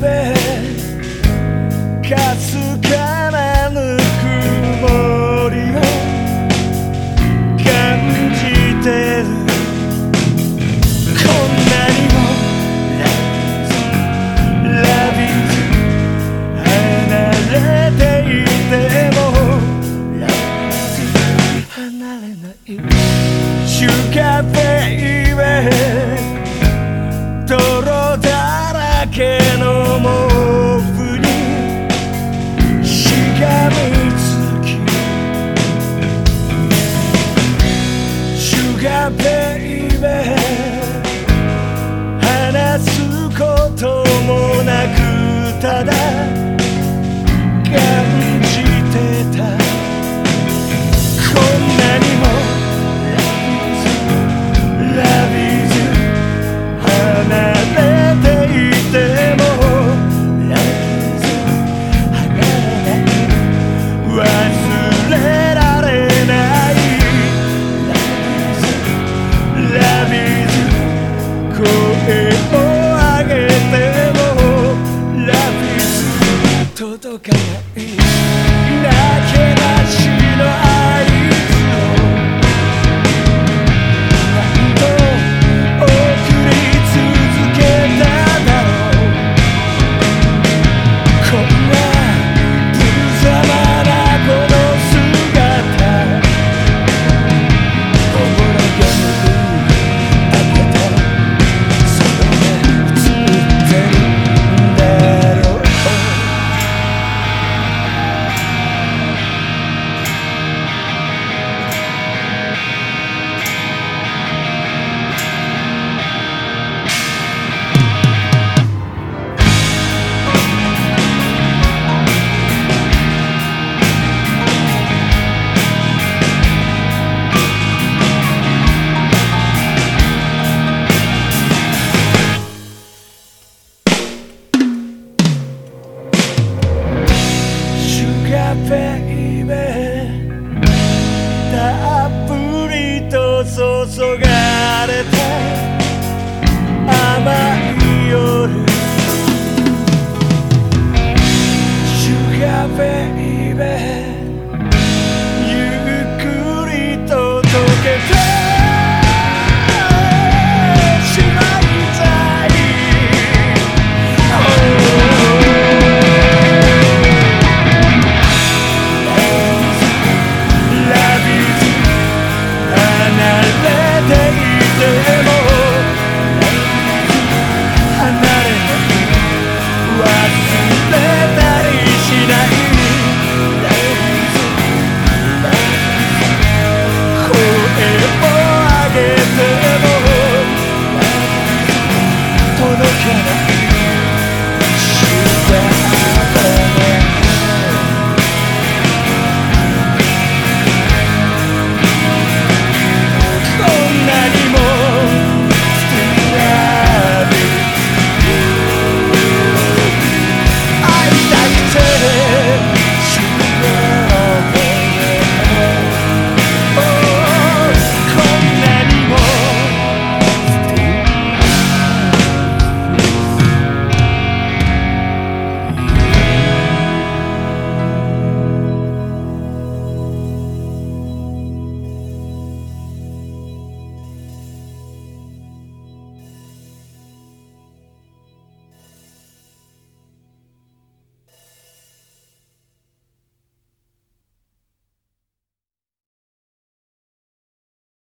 でかすかなぬりを感じてるこんなにもラビーズ離れていても離れない中継話すこともなくただ届かないベイベーたっぷりと注がれて。甘い夜。シュガーベイ